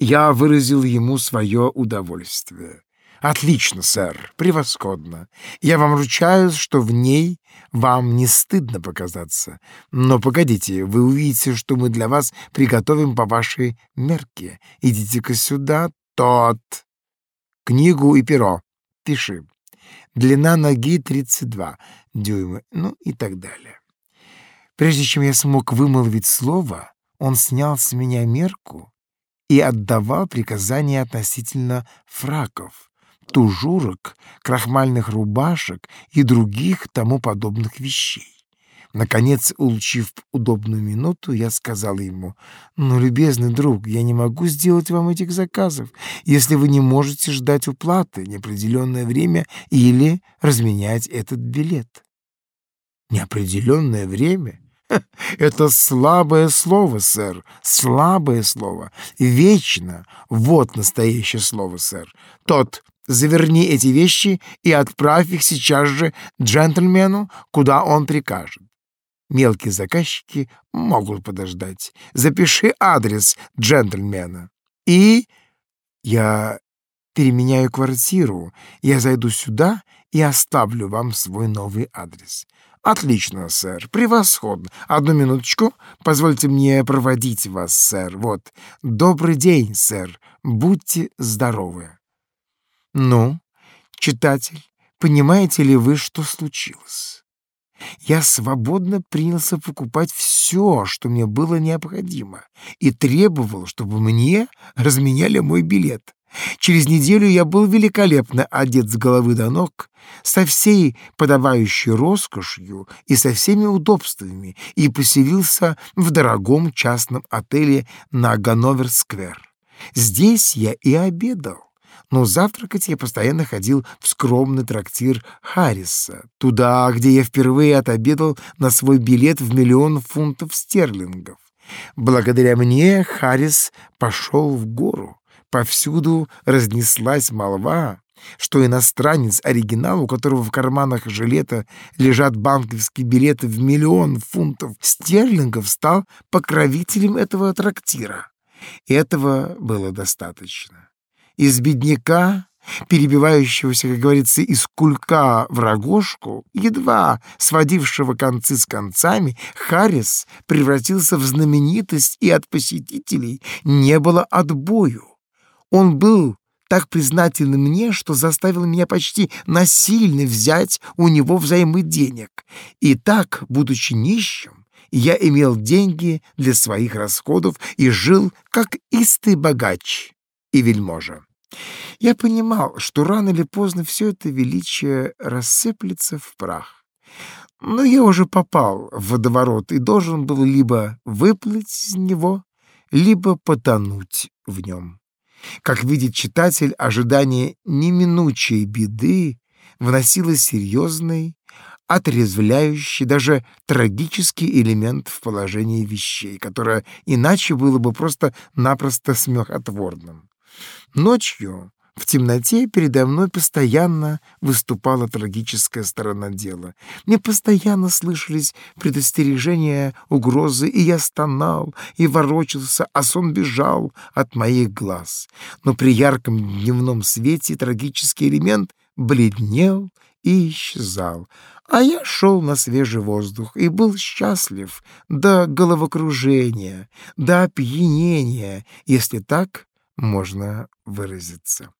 Я выразил ему свое удовольствие. «Отлично, сэр, превосходно. Я вам ручаюсь, что в ней вам не стыдно показаться. Но погодите, вы увидите, что мы для вас приготовим по вашей мерке. Идите-ка сюда, тот. Книгу и перо. Пиши. Длина ноги 32 дюйма, ну и так далее. Прежде чем я смог вымолвить слово, он снял с меня мерку и отдавал приказания относительно фраков, тужурок, крахмальных рубашек и других тому подобных вещей. Наконец, улучив удобную минуту, я сказал ему, «Ну, любезный друг, я не могу сделать вам этих заказов, если вы не можете ждать уплаты неопределенное время или разменять этот билет». «Неопределенное время?» Это слабое слово, сэр, слабое слово. Вечно. Вот настоящее слово, сэр. Тот, заверни эти вещи и отправь их сейчас же джентльмену, куда он прикажет. Мелкие заказчики могут подождать. Запиши адрес джентльмена. И я переменяю квартиру. Я зайду сюда и оставлю вам свой новый адрес. Отлично, сэр. Превосходно. Одну минуточку. Позвольте мне проводить вас, сэр. Вот. Добрый день, сэр. Будьте здоровы. Ну, читатель, понимаете ли вы, что случилось? Я свободно принялся покупать все, что мне было необходимо, и требовал, чтобы мне разменяли мой билет. Через неделю я был великолепно одет с головы до ног, со всей подобающей роскошью и со всеми удобствами, и поселился в дорогом частном отеле на Ганновер-сквер. Здесь я и обедал. Но завтракать я постоянно ходил в скромный трактир Харриса, туда, где я впервые отобедал на свой билет в миллион фунтов стерлингов. Благодаря мне Харрис пошел в гору. Повсюду разнеслась молва, что иностранец, оригинал, у которого в карманах жилета лежат банковские билеты в миллион фунтов стерлингов, стал покровителем этого трактира. Этого было достаточно. Из бедняка, перебивающегося, как говорится, из кулька в рогожку, едва сводившего концы с концами, Харрис превратился в знаменитость, и от посетителей не было отбою. Он был так признателен мне, что заставил меня почти насильно взять у него взаймы денег. И так, будучи нищим, я имел деньги для своих расходов и жил как истый богач и вельможа. Я понимал, что рано или поздно все это величие рассыплется в прах. Но я уже попал в водоворот и должен был либо выплыть из него, либо потонуть в нем. Как видит читатель, ожидание неминучей беды вносило серьезный, отрезвляющий, даже трагический элемент в положение вещей, которое иначе было бы просто-напросто смехотворным. Ночью в темноте передо мной постоянно выступала трагическая сторона дела. Мне постоянно слышались предостережения, угрозы, и я стонал и ворочался, а сон бежал от моих глаз. Но при ярком дневном свете трагический элемент бледнел и исчезал, а я шел на свежий воздух и был счастлив до головокружения, до опьянения, если так можно выразиться.